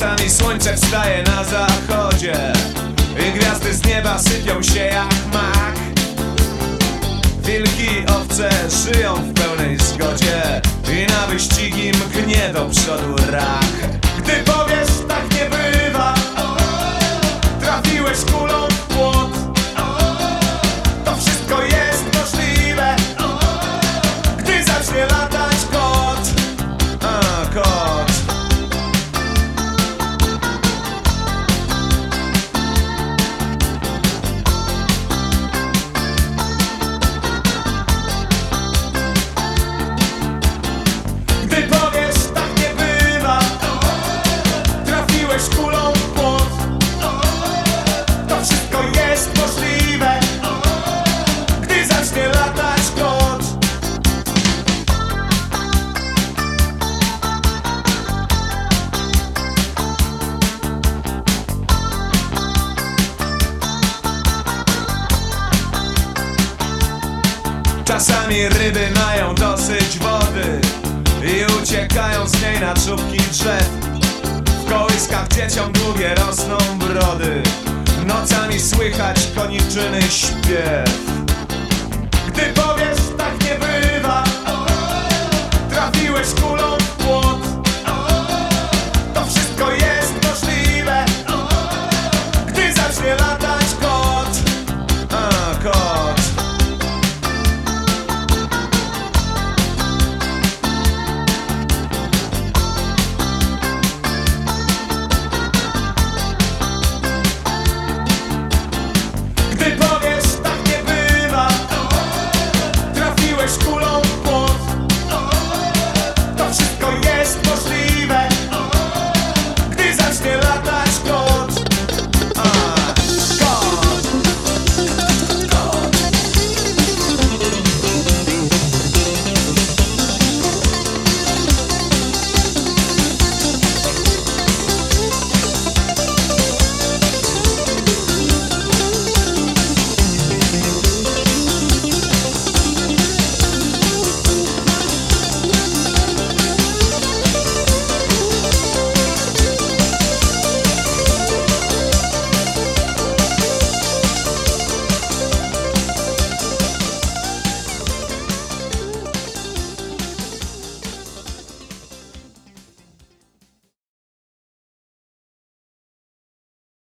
Nocami słońce wstaje na zachodzie I gwiazdy z nieba sypią się jak mak. Wilki, owce żyją w pełnej zgodzie I na wyścigi mknie do przodu rak Czasami ryby mają dosyć wody I uciekają z niej na czubki drzew. W kołyskach dzieciom długie rosną brody. Nocami słychać koniczyny śpiew. Gdy powiesz